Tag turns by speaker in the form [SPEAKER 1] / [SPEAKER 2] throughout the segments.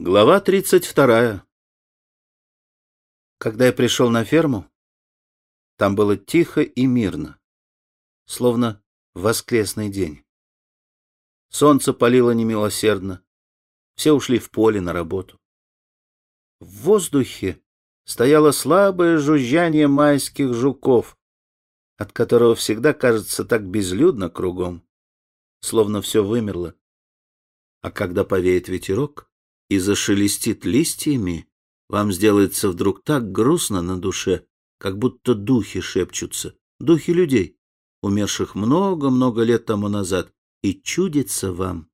[SPEAKER 1] Глава 32. Когда я пришел на ферму, там было тихо и мирно, словно воскресный день. Солнце палило немилосердно, все ушли в поле на работу. В воздухе стояло слабое жужжание майских жуков, от которого всегда кажется так безлюдно кругом, словно все вымерло. А когда повеет ветерок, и зашелестит листьями, вам сделается вдруг так грустно на душе, как будто духи шепчутся, духи людей, умерших много-много лет тому назад, и чудится вам,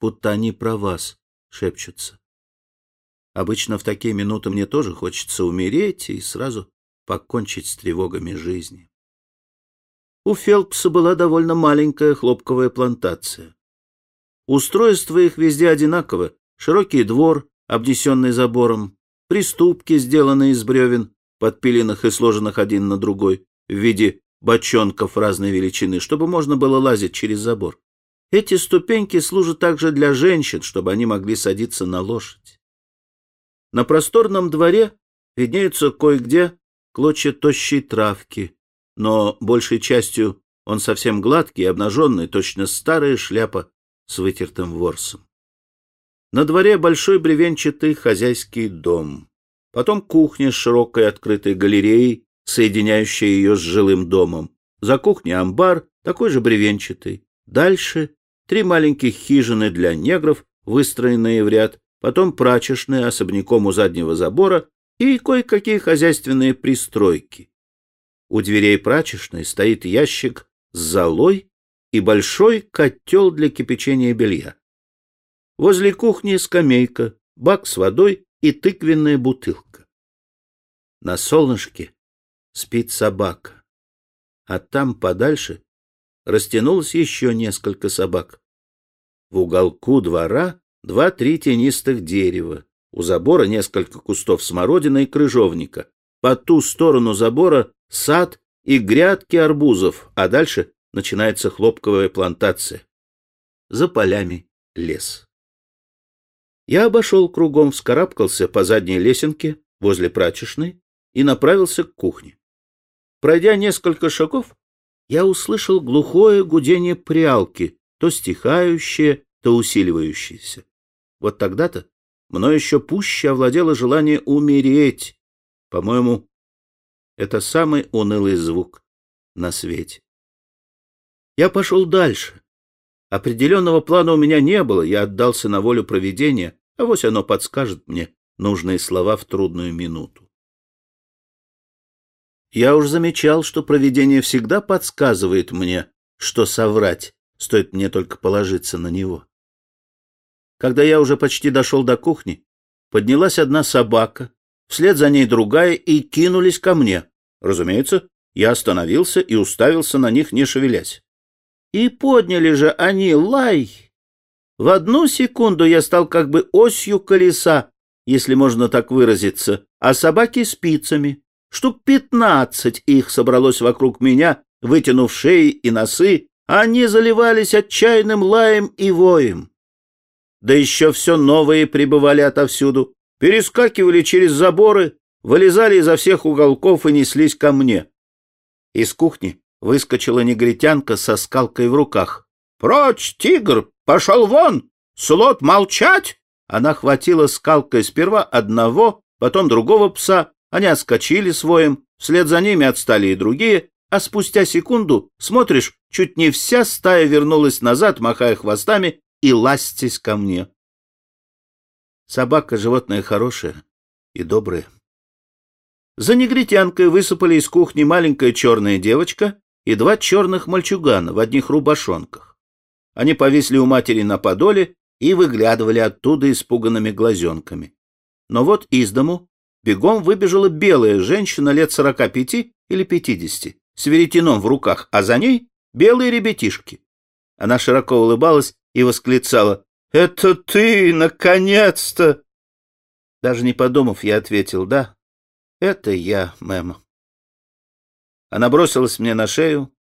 [SPEAKER 1] будто они про вас шепчутся. Обычно в такие минуты мне тоже хочется умереть и сразу покончить с тревогами жизни. У Фелпса была довольно маленькая хлопковая плантация. Устройство их везде одинаково, Широкий двор, обнесенный забором, приступки, сделанные из бревен, подпиленных и сложенных один на другой, в виде бочонков разной величины, чтобы можно было лазить через забор. Эти ступеньки служат также для женщин, чтобы они могли садиться на лошадь. На просторном дворе виднеются кое-где клочья тощей травки, но большей частью он совсем гладкий и обнаженный, точно старая шляпа с вытертым ворсом. На дворе большой бревенчатый хозяйский дом. Потом кухня с широкой открытой галереей, соединяющая ее с жилым домом. За кухней амбар, такой же бревенчатый. Дальше три маленьких хижины для негров, выстроенные в ряд, потом прачечные особняком у заднего забора и кое-какие хозяйственные пристройки. У дверей прачечной стоит ящик с золой и большой котел для кипячения белья. Возле кухни скамейка, бак с водой и тыквенная бутылка. На солнышке спит собака, а там подальше растянулось еще несколько собак. В уголку двора два-три тенистых дерева, у забора несколько кустов смородины и крыжовника, по ту сторону забора сад и грядки арбузов, а дальше начинается хлопковая плантация. За полями лес. Я обошел кругом, вскарабкался по задней лесенке возле прачечной и направился к кухне. Пройдя несколько шагов, я услышал глухое гудение прялки, то стихающее, то усиливающееся. Вот тогда-то мной еще пуще овладело желание умереть. По-моему, это самый унылый звук на свете. Я пошел дальше, Определенного плана у меня не было, я отдался на волю провидения, а вось оно подскажет мне нужные слова в трудную минуту. Я уж замечал, что провидение всегда подсказывает мне, что соврать, стоит мне только положиться на него. Когда я уже почти дошел до кухни, поднялась одна собака, вслед за ней другая и кинулись ко мне. Разумеется, я остановился и уставился на них, не шевелясь. И подняли же они лай. В одну секунду я стал как бы осью колеса, если можно так выразиться, а собаки спицами. Штук пятнадцать их собралось вокруг меня, вытянув шеи и носы, они заливались отчаянным лаем и воем. Да еще все новые прибывали отовсюду, перескакивали через заборы, вылезали изо всех уголков и неслись ко мне. Из кухни выскочила негритянка со скалкой в руках. «Прочь, тигр! Пошел вон! Слот молчать!» Она хватила скалкой сперва одного, потом другого пса. Они отскочили своим, вслед за ними отстали и другие, а спустя секунду, смотришь, чуть не вся стая вернулась назад, махая хвостами и ластясь ко мне. Собака — животное хорошее и доброе. За негритянкой высыпали из кухни маленькая черная девочка и два черных мальчугана в одних рубашонках. Они повисли у матери на подоле и выглядывали оттуда испуганными глазенками. Но вот из дому бегом выбежала белая женщина лет сорока пяти или пятидесяти, с веретеном в руках, а за ней белые ребятишки. Она широко улыбалась и восклицала «Это ты, наконец-то!» Даже не подумав, я ответил «Да, это я, мэм». Она бросилась мне на шею,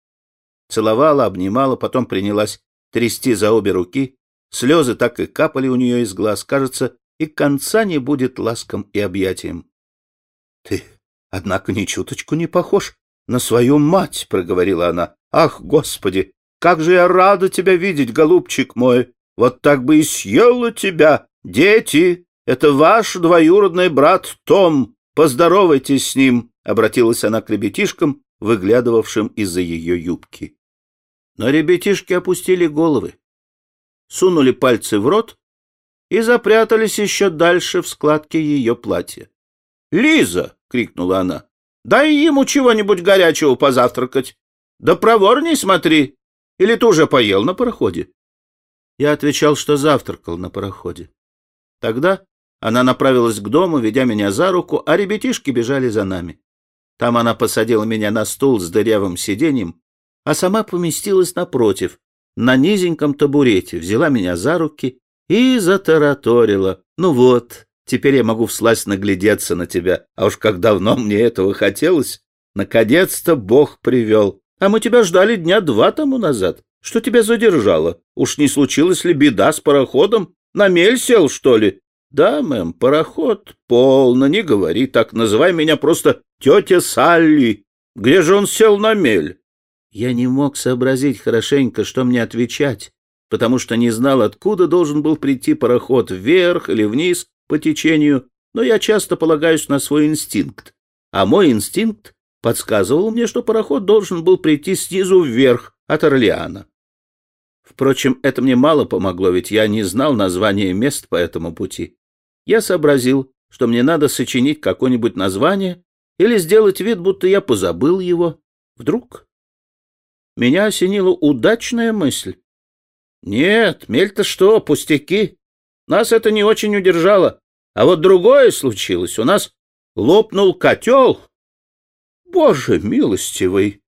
[SPEAKER 1] целовала, обнимала, потом принялась трясти за обе руки. Слезы так и капали у нее из глаз. Кажется, и конца не будет ласком и объятием. — Ты, однако, ни чуточку не похож на свою мать, — проговорила она. — Ах, Господи, как же я рада тебя видеть, голубчик мой! Вот так бы и съела тебя! Дети, это ваш двоюродный брат Том. Поздоровайтесь с ним, — обратилась она к ребятишкам, выглядывавшим из-за ее юбки. Но ребятишки опустили головы, сунули пальцы в рот и запрятались еще дальше в складке ее платья. «Лиза!» — крикнула она. «Дай ему чего-нибудь горячего позавтракать. Да проворней смотри. Или ты уже поел на пароходе?» Я отвечал, что завтракал на пароходе. Тогда она направилась к дому, ведя меня за руку, а ребятишки бежали за нами. Там она посадила меня на стул с дырявым сиденьем, а сама поместилась напротив, на низеньком табурете, взяла меня за руки и затараторила. «Ну вот, теперь я могу всласть наглядеться на тебя, а уж как давно мне этого хотелось. Наконец-то Бог привел. А мы тебя ждали дня два тому назад. Что тебя задержало? Уж не случилась ли беда с пароходом? На мель сел, что ли? Да, мэм, пароход. Полно, не говори так. Называй меня просто тетя Салли. Где же он сел на мель? Я не мог сообразить хорошенько, что мне отвечать, потому что не знал, откуда должен был прийти пароход, вверх или вниз по течению, но я часто полагаюсь на свой инстинкт. А мой инстинкт подсказывал мне, что пароход должен был прийти снизу вверх от Орлеана. Впрочем, это мне мало помогло, ведь я не знал названия мест по этому пути. Я сообразил, что мне надо сочинить какое-нибудь название или сделать вид, будто я позабыл его. Вдруг меня осенила удачная мысль. Нет, мель-то что, пустяки. Нас это не очень удержало. А вот другое случилось. У нас лопнул котел. Боже милостивый!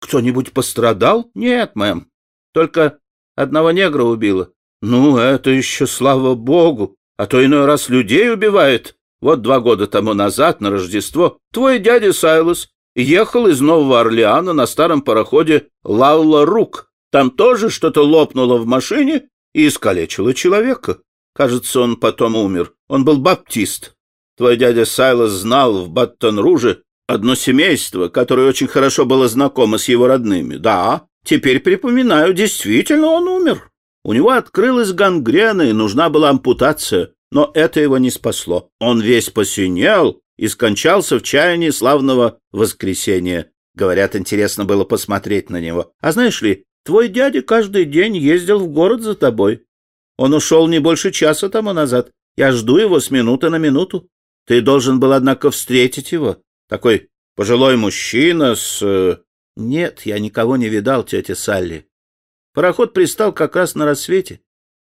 [SPEAKER 1] Кто-нибудь пострадал? Нет, мэм. Только Одного негра убила. Ну, это еще слава богу. А то иной раз людей убивает. Вот два года тому назад, на Рождество, твой дядя Сайлос ехал из Нового Орлеана на старом пароходе Лаула Рук. Там тоже что-то лопнуло в машине и искалечило человека. Кажется, он потом умер. Он был баптист. Твой дядя Сайлос знал в Баттон-Руже одно семейство, которое очень хорошо было знакомо с его родными. Да, Теперь припоминаю, действительно он умер. У него открылась гангрена, и нужна была ампутация, но это его не спасло. Он весь посинел и скончался в чаянии славного воскресения. Говорят, интересно было посмотреть на него. А знаешь ли, твой дядя каждый день ездил в город за тобой. Он ушел не больше часа тому назад. Я жду его с минуты на минуту. Ты должен был, однако, встретить его. Такой пожилой мужчина с э, нет, я никого не видал, тетя Салли. Пароход пристал как раз на рассвете.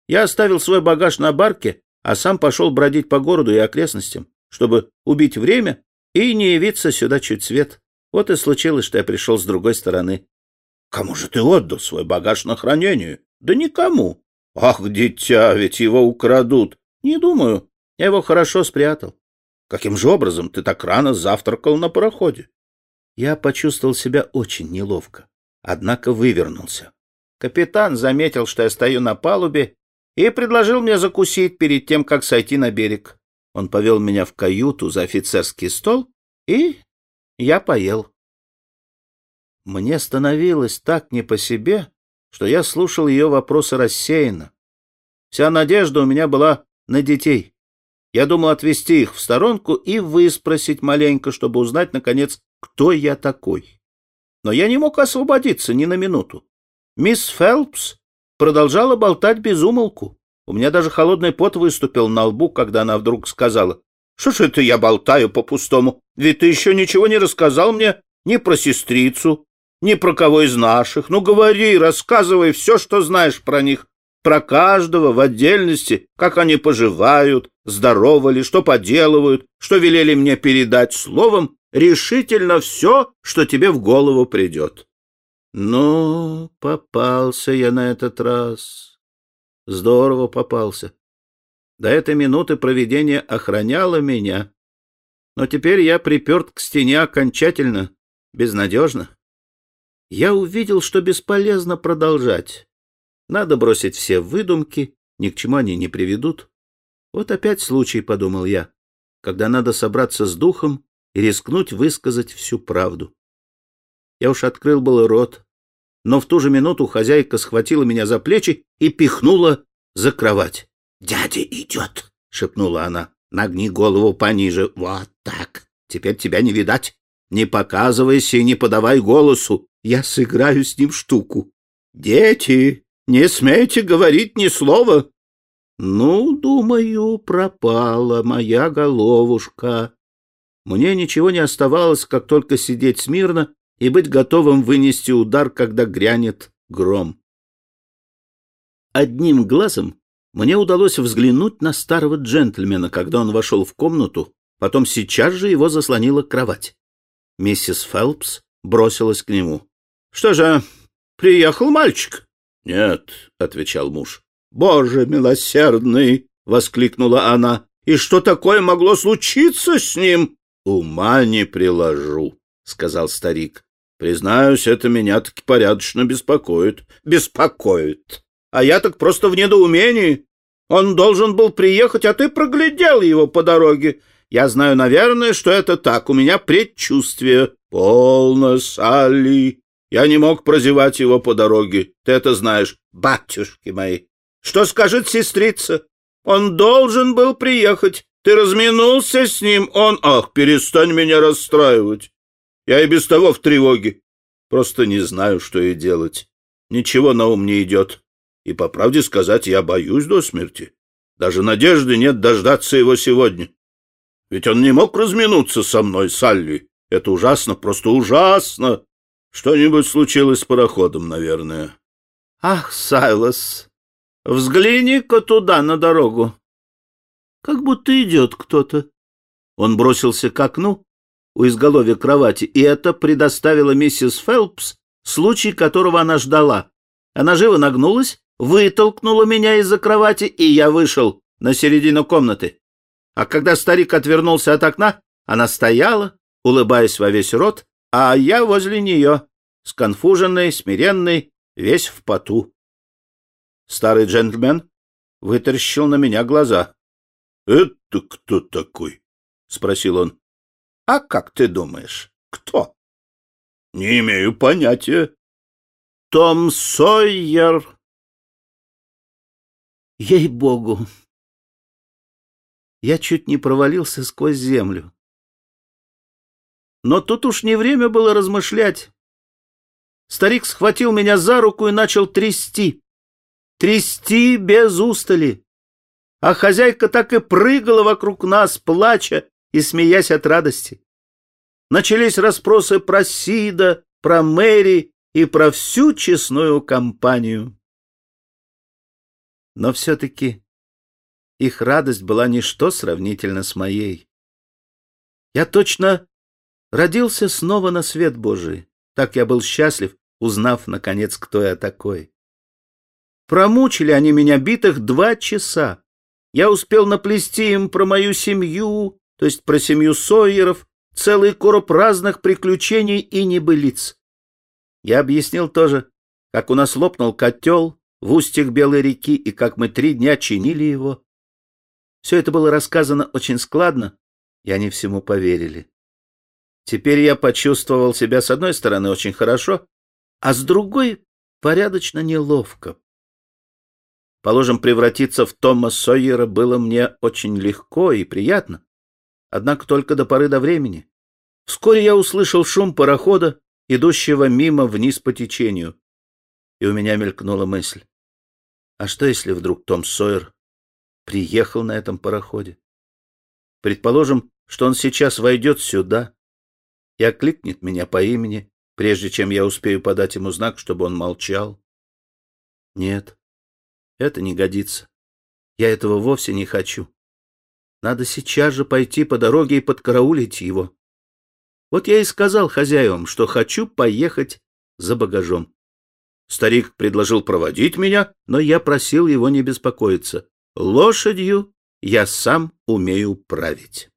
[SPEAKER 1] Я оставил свой багаж на барке, а сам пошел бродить по городу и окрестностям, чтобы убить время и не явиться сюда чуть свет. Вот и случилось, что я пришел с другой стороны. Кому же ты отдал свой багаж на хранение? Да никому. Ах, дитя, ведь его украдут. Не думаю. Я его хорошо спрятал. Каким же образом ты так рано завтракал на пароходе? Я почувствовал себя очень неловко, однако вывернулся. Капитан заметил, что я стою на палубе, и предложил мне закусить перед тем, как сойти на берег. Он повел меня в каюту за офицерский стол, и я поел. Мне становилось так не по себе, что я слушал ее вопросы рассеянно. Вся надежда у меня была на детей. Я думал отвести их в сторонку и выспросить маленько, чтобы узнать, наконец, кто я такой. Но я не мог освободиться ни на минуту. Мисс Фелпс продолжала болтать без умолку. У меня даже холодный пот выступил на лбу, когда она вдруг сказала, «Что ж это я болтаю по-пустому? Ведь ты еще ничего не рассказал мне ни про сестрицу, ни про кого из наших. Ну, говори, рассказывай все, что знаешь про них, про каждого в отдельности, как они поживают, здоровы ли, что поделывают, что велели мне передать словом, решительно все, что тебе в голову придет. Ну, попался я на этот раз. Здорово попался. До этой минуты провидение охраняло меня. Но теперь я приперт к стене окончательно, безнадежно. Я увидел, что бесполезно продолжать. Надо бросить все выдумки, ни к чему они не приведут. Вот опять случай, подумал я, когда надо собраться с духом и рискнуть высказать всю правду. Я уж открыл был рот, но в ту же минуту хозяйка схватила меня за плечи и пихнула за кровать. «Дядя идет!» — шепнула она. «Нагни голову пониже. Вот так. Теперь тебя не видать. Не показывайся и не подавай голосу. Я сыграю с ним штуку. Дети, не смейте говорить ни слова!» «Ну, думаю, пропала моя головушка». Мне ничего не оставалось, как только сидеть смирно и быть готовым вынести удар, когда грянет гром. Одним глазом мне удалось взглянуть на старого джентльмена, когда он вошел в комнату, потом сейчас же его заслонила кровать. Миссис Фелпс бросилась к нему. — Что же, приехал мальчик? — Нет, — отвечал муж. — Боже милосердный! — воскликнула она. — И что такое могло случиться с ним? — Ума не приложу, — сказал старик. Признаюсь, это меня таки порядочно беспокоит. Беспокоит. А я так просто в недоумении. Он должен был приехать, а ты проглядел его по дороге. Я знаю, наверное, что это так. У меня предчувствие. Полно, Салли. Я не мог прозевать его по дороге. Ты это знаешь, батюшки мои. Что скажет сестрица? Он должен был приехать. Ты разминулся с ним. Он... Ах, перестань меня расстраивать. Я и без того в тревоге. Просто не знаю, что и делать. Ничего на ум не идет. И, по правде сказать, я боюсь до смерти. Даже надежды нет дождаться его сегодня. Ведь он не мог разминуться со мной, Салли. Это ужасно, просто ужасно. Что-нибудь случилось с пароходом, наверное. Ах, Сайлос, взгляни-ка туда, на дорогу. Как будто идет кто-то. Он бросился к окну у изголовья кровати, и это предоставило миссис Фелпс случай, которого она ждала. Она живо нагнулась, вытолкнула меня из-за кровати, и я вышел на середину комнаты. А когда старик отвернулся от окна, она стояла, улыбаясь во весь рот, а я возле нее, сконфуженный, смиренный, весь в поту. Старый джентльмен вытаращил на меня глаза. — Это кто такой? — спросил он. А как ты думаешь, кто? Не имею понятия. Том Сойер. Ей-богу. Я чуть не провалился сквозь землю. Но тут уж не время было размышлять. Старик схватил меня за руку и начал трясти. Трясти без устали. А хозяйка так и прыгала вокруг нас, плача и смеясь от радости. Начались расспросы про Сида, про Мэри и про всю честную компанию. Но все-таки их радость была ничто сравнительно с моей. Я точно родился снова на свет Божий. Так я был счастлив, узнав, наконец, кто я такой. Промучили они меня битых два часа. Я успел наплести им про мою семью, то есть про семью Сойеров, целый короб разных приключений и небылиц. Я объяснил тоже, как у нас лопнул котел в устьях Белой реки и как мы три дня чинили его. Все это было рассказано очень складно, и они всему поверили. Теперь я почувствовал себя, с одной стороны, очень хорошо, а с другой — порядочно неловко. Положим, превратиться в Тома Сойера было мне очень легко и приятно однако только до поры до времени. Вскоре я услышал шум парохода, идущего мимо вниз по течению, и у меня мелькнула мысль. А что, если вдруг Том Сойер приехал на этом пароходе? Предположим, что он сейчас войдет сюда и окликнет меня по имени, прежде чем я успею подать ему знак, чтобы он молчал. Нет, это не годится. Я этого вовсе не хочу. Надо сейчас же пойти по дороге и подкараулить его. Вот я и сказал хозяевам, что хочу поехать за багажом. Старик предложил проводить меня, но я просил его не беспокоиться. Лошадью я сам умею править.